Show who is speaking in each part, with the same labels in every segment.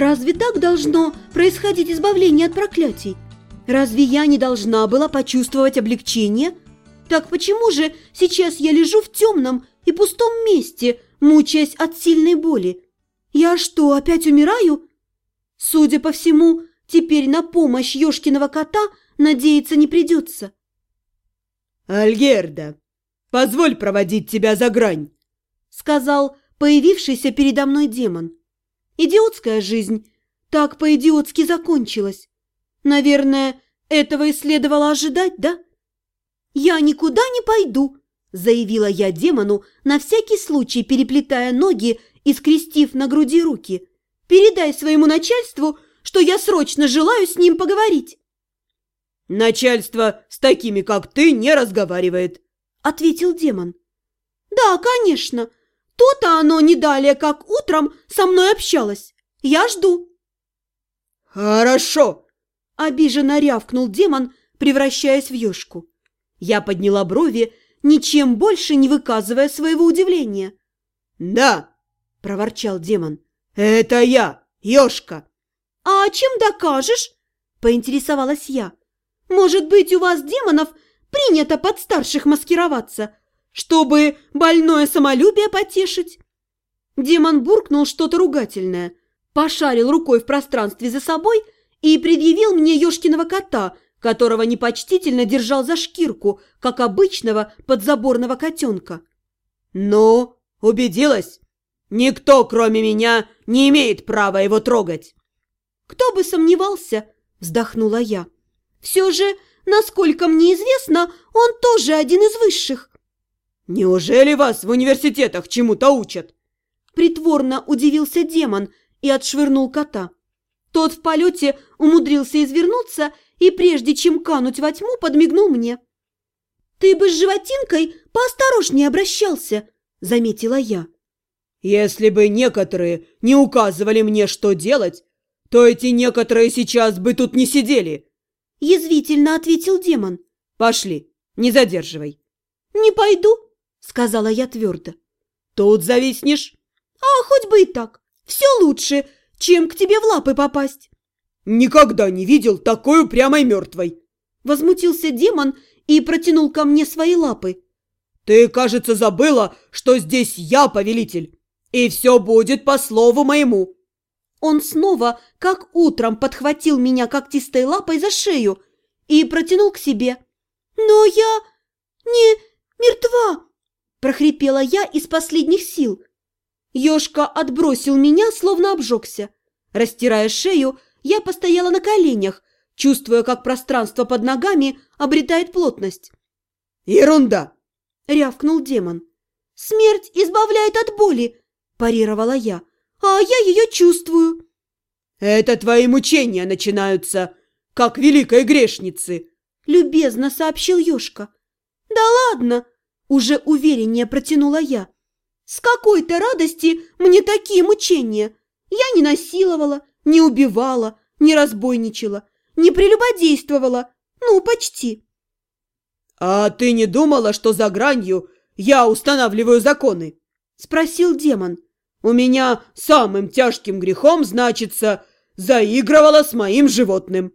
Speaker 1: Разве так должно происходить избавление от проклятий? Разве я не должна была почувствовать облегчение? Так почему же сейчас я лежу в темном и пустом месте, мучаясь от сильной боли? Я что, опять умираю? Судя по всему, теперь на помощь Ёшкиного кота надеяться не придется.
Speaker 2: «Альгерда, позволь проводить тебя за грань», —
Speaker 1: сказал появившийся передо мной демон. Идиотская жизнь так по-идиотски закончилась. Наверное, этого и следовало ожидать, да? «Я никуда не пойду», – заявила я демону, на всякий случай переплетая ноги и скрестив на груди руки. «Передай своему начальству, что я срочно желаю с ним поговорить».
Speaker 2: «Начальство с такими, как ты, не разговаривает», – ответил демон.
Speaker 1: «Да, конечно. То-то оно не далее, как утром со мной общалось. Я жду».
Speaker 2: «Хорошо!»
Speaker 1: – обиженно рявкнул демон, превращаясь в ешку. Я подняла брови, ничем больше не выказывая своего удивления.
Speaker 2: «Да!» – проворчал демон. «Это я, ешка!»
Speaker 1: «А чем докажешь?» – поинтересовалась я. «Может быть, у вас, демонов, принято под старших маскироваться?» чтобы больное самолюбие потешить. Демон буркнул что-то ругательное, пошарил рукой в пространстве за собой и предъявил мне Ёшкиного кота, которого непочтительно держал за шкирку, как обычного подзаборного котенка.
Speaker 2: «Ну, убедилась? Никто, кроме меня, не имеет права его трогать!»
Speaker 1: «Кто бы сомневался!» – вздохнула я. «Все же, насколько мне известно, он тоже один из высших.
Speaker 2: «Неужели вас в университетах чему-то учат?»
Speaker 1: Притворно удивился демон и отшвырнул кота. Тот в полете умудрился извернуться и, прежде чем кануть во тьму, подмигнул мне. «Ты бы с животинкой поосторожнее обращался», — заметила я.
Speaker 2: «Если бы некоторые не указывали мне, что делать, то эти некоторые сейчас бы тут не сидели», —
Speaker 1: язвительно ответил демон.
Speaker 2: «Пошли, не задерживай».
Speaker 1: «Не пойду», – сказала я твердо.
Speaker 2: «Тут зависнешь?»
Speaker 1: «А, хоть бы и так. Все лучше, чем к тебе в лапы попасть».
Speaker 2: «Никогда не видел такой упрямой мертвой!»
Speaker 1: Возмутился демон и протянул ко мне свои лапы.
Speaker 2: «Ты, кажется, забыла, что здесь я повелитель, и все будет по слову моему!»
Speaker 1: Он снова, как утром, подхватил меня когтистой лапой за шею и протянул к себе. «Но я не мертва!» прохрипела я из последних сил. Ёшка отбросил меня, словно обжегся. Растирая шею, я постояла на коленях, чувствуя, как пространство под ногами обретает плотность.
Speaker 2: «Ерунда!»
Speaker 1: — рявкнул демон. «Смерть избавляет от боли!» – парировала я. «А я ее чувствую!»
Speaker 2: «Это твои мучения начинаются, как великой грешницы!»
Speaker 1: – любезно сообщил Ёшка. «Да ладно!» Уже увереннее протянула я. С какой-то радости мне такие мучения. Я не насиловала, не убивала, не разбойничала, не прелюбодействовала. Ну, почти.
Speaker 2: «А ты не думала, что за гранью я устанавливаю законы?» Спросил демон. «У меня самым тяжким грехом, значится, заигрывала с моим животным».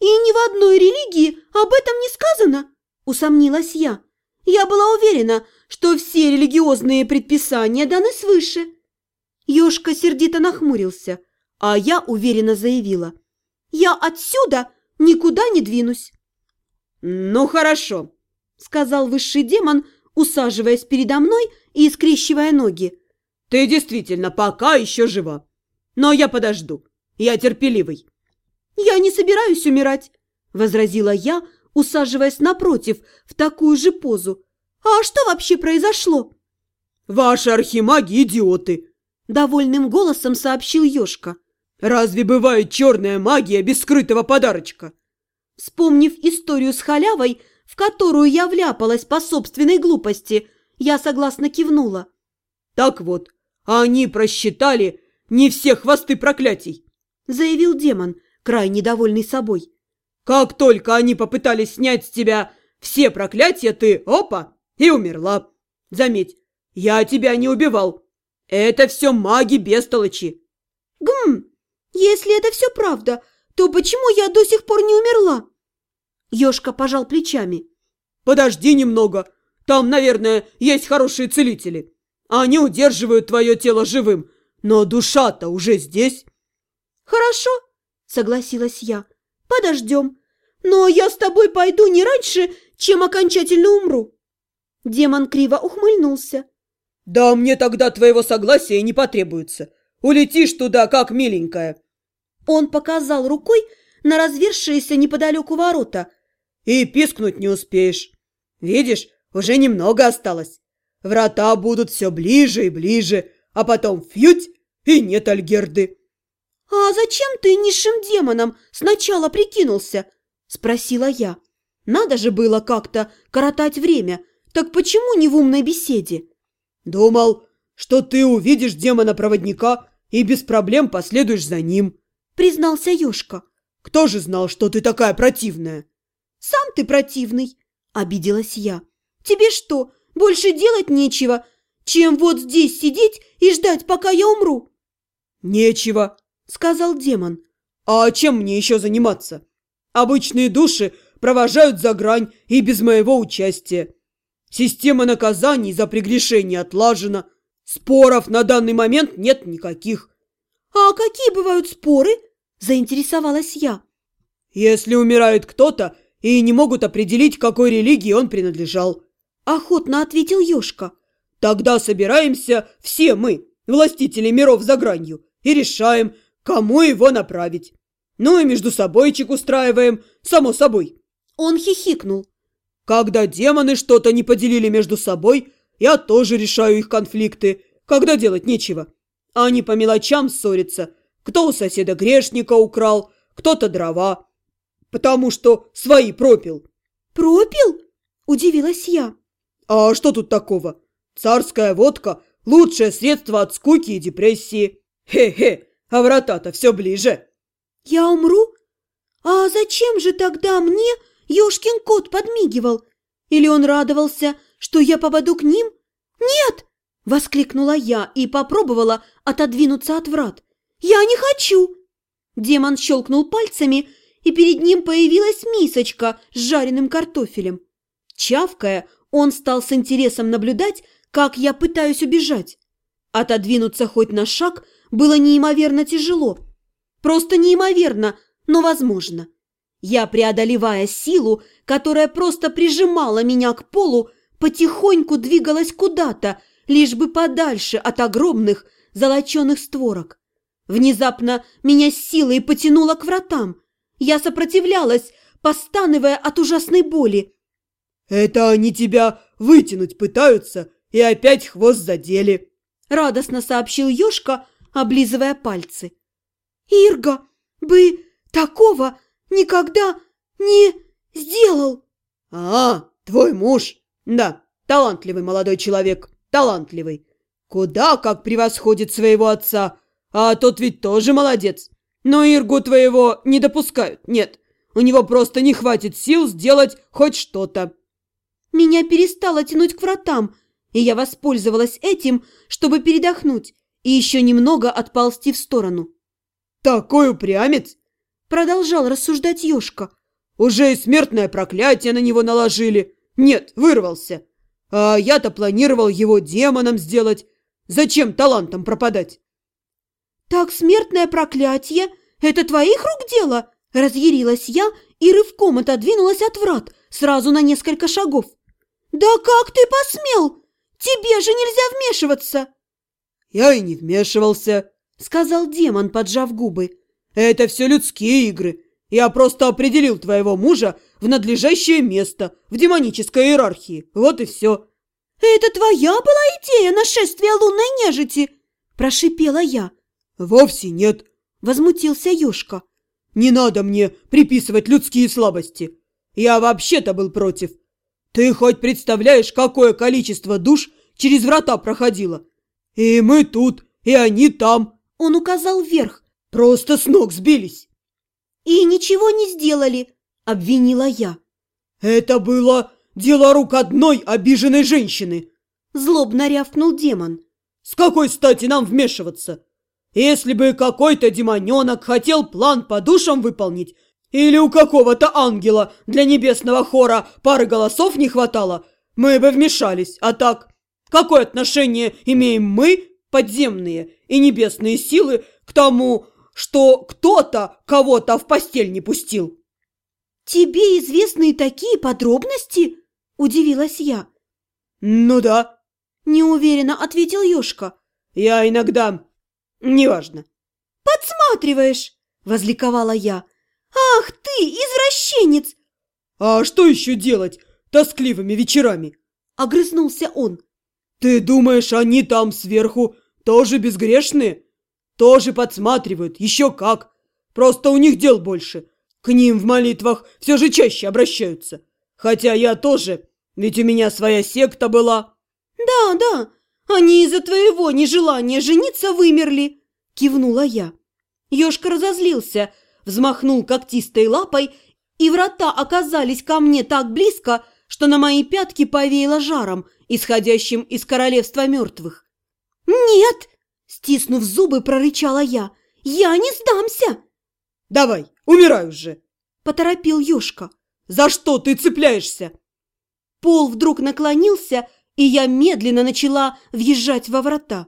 Speaker 1: «И ни в одной религии об этом не сказано?» Усомнилась я. Я была уверена, что все религиозные предписания даны свыше. Ёшка сердито нахмурился, а я уверенно заявила. Я отсюда никуда не двинусь.
Speaker 2: «Ну, хорошо», — сказал высший демон, усаживаясь передо мной и скрещивая ноги. «Ты действительно пока еще жива. Но я подожду. Я терпеливый».
Speaker 1: «Я не собираюсь умирать», — возразила я, усаживаясь напротив в такую же позу. «А что вообще произошло?»
Speaker 2: «Ваши архимаги идиоты!»
Speaker 1: Довольным голосом сообщил Ёшка.
Speaker 2: «Разве бывает черная магия без скрытого подарочка?»
Speaker 1: Вспомнив историю с халявой, в которую я вляпалась по собственной глупости, я согласно кивнула.
Speaker 2: «Так вот, они просчитали не все хвосты проклятий!»
Speaker 1: заявил демон, крайне довольный собой.
Speaker 2: «Как только они попытались снять с тебя все проклятия, ты, опа, и умерла. Заметь, я тебя не убивал. Это все маги-бестолочи».
Speaker 1: «Гм, если это все правда, то почему я до сих пор не умерла?» Ёшка пожал плечами.
Speaker 2: «Подожди немного. Там, наверное, есть хорошие целители. Они удерживают твое тело живым, но душа-то уже здесь».
Speaker 1: «Хорошо», — согласилась я. «Подождем. Но я с тобой пойду не раньше, чем окончательно умру». Демон криво ухмыльнулся.
Speaker 2: «Да мне тогда твоего согласия не потребуется. Улетишь туда, как миленькая».
Speaker 1: Он показал рукой на развершиеся неподалеку ворота.
Speaker 2: «И пискнуть не успеешь. Видишь, уже немного осталось. Врата будут все ближе и ближе, а потом фьють, и нет Альгерды».
Speaker 1: «А зачем ты низшим демоном сначала прикинулся?» – спросила я. «Надо же было как-то коротать время, так почему не в умной беседе?»
Speaker 2: «Думал, что ты увидишь демона-проводника и без проблем последуешь за ним», –
Speaker 1: признался Ёшка.
Speaker 2: «Кто же знал, что ты такая противная?»
Speaker 1: «Сам ты противный», – обиделась я. «Тебе что, больше делать нечего, чем вот здесь сидеть и ждать, пока я умру?»
Speaker 2: «Нечего», – сказал демон. «А чем мне еще заниматься? Обычные души провожают за грань и без моего участия. Система наказаний за прегрешение отлажена. Споров на данный момент нет никаких».
Speaker 1: «А какие бывают споры?» – заинтересовалась я.
Speaker 2: «Если умирает кто-то и не могут определить, какой религии он принадлежал», –
Speaker 1: охотно ответил Ёшка.
Speaker 2: «Тогда собираемся все мы, властители миров за гранью, и решаем, кому его направить. Ну и между собойчик устраиваем, само собой.
Speaker 1: Он хихикнул.
Speaker 2: Когда демоны что-то не поделили между собой, я тоже решаю их конфликты, когда делать нечего. Они по мелочам ссорятся. Кто у соседа грешника украл, кто-то дрова. Потому что свои пропил.
Speaker 1: Пропил? Удивилась я.
Speaker 2: А что тут такого? Царская водка – лучшее средство от скуки и депрессии. Хе-хе, а врата-то все ближе.
Speaker 1: Я умру? А зачем же тогда мне Ёшкин кот подмигивал? Или он радовался, что я попаду к ним? Нет! Воскликнула я и попробовала отодвинуться от врат. Я не хочу! Демон щелкнул пальцами, и перед ним появилась мисочка с жареным картофелем. Чавкая, он стал с интересом наблюдать, как я пытаюсь убежать. Отодвинуться хоть на шаг – было неимоверно тяжело. Просто неимоверно, но возможно. Я, преодолевая силу, которая просто прижимала меня к полу, потихоньку двигалась куда-то, лишь бы подальше от огромных золоченых створок. Внезапно меня силой потянуло к вратам. Я сопротивлялась, постанывая от ужасной боли.
Speaker 2: «Это они тебя вытянуть пытаются и опять хвост задели», —
Speaker 1: радостно сообщил Ёшка, облизывая пальцы. «Ирга бы такого никогда не сделал!»
Speaker 2: «А, твой муж? Да, талантливый молодой человек, талантливый. Куда как превосходит своего отца, а тот ведь тоже молодец. Но Иргу твоего не допускают, нет, у него просто не хватит сил сделать хоть что-то».
Speaker 1: Меня перестало тянуть к вратам, и я воспользовалась этим, чтобы передохнуть и еще немного отползти в сторону.
Speaker 2: «Такой упрямец!»
Speaker 1: – продолжал рассуждать Ёшка.
Speaker 2: «Уже и смертное проклятие на него наложили. Нет, вырвался. А я-то планировал его демоном сделать. Зачем талантом пропадать?»
Speaker 1: «Так смертное проклятие – это твоих рук дело?» – разъярилась я и рывком отодвинулась от врат сразу на несколько шагов. «Да как ты посмел? Тебе же нельзя вмешиваться!»
Speaker 2: «Я и не вмешивался», — сказал демон, поджав губы. «Это все людские игры. Я просто определил твоего мужа в надлежащее место в демонической иерархии. Вот и все».
Speaker 1: «Это твоя была идея нашествия лунной нежити?» – прошипела я.
Speaker 2: «Вовсе нет», –
Speaker 1: возмутился Юшка.
Speaker 2: «Не надо мне приписывать людские слабости. Я вообще-то был против. Ты хоть представляешь, какое количество душ через врата проходило? И мы тут, и они там,
Speaker 1: Он указал вверх.
Speaker 2: Просто с ног сбились.
Speaker 1: И ничего не сделали, обвинила я.
Speaker 2: Это было дело рук одной обиженной женщины.
Speaker 1: Злобно рявкнул демон.
Speaker 2: С какой стати нам вмешиваться? Если бы какой-то демоненок хотел план по душам выполнить, или у какого-то ангела для небесного хора пары голосов не хватало, мы бы вмешались. А так, какое отношение имеем мы, подземные и небесные силы, к тому, что кто-то кого-то в постель не пустил?
Speaker 1: «Тебе известны такие подробности?» – удивилась я.
Speaker 2: «Ну да», –
Speaker 1: неуверенно ответил Ёшка.
Speaker 2: «Я иногда... неважно».
Speaker 1: «Подсматриваешь!» – возликовала я. «Ах ты, извращенец!»
Speaker 2: «А что еще делать тоскливыми вечерами?» – огрызнулся он. «Ты думаешь, они там сверху тоже безгрешные? Тоже подсматривают, еще как. Просто у них дел больше. К ним в молитвах все же чаще обращаются. Хотя я тоже, ведь у меня своя секта была».
Speaker 1: «Да, да, они из-за твоего нежелания жениться вымерли», – кивнула я. Ёшка разозлился – взмахнул когтистой лапой, и врата оказались ко мне так близко, что на мои пятки повеяло жаром, исходящим из королевства мертвых. «Нет!» – стиснув зубы, прорычала я. «Я не сдамся!»
Speaker 2: «Давай, умирай уже!»
Speaker 1: – поторопил Ёшка.
Speaker 2: «За что ты цепляешься?»
Speaker 1: Пол вдруг наклонился, и я медленно начала въезжать во врата.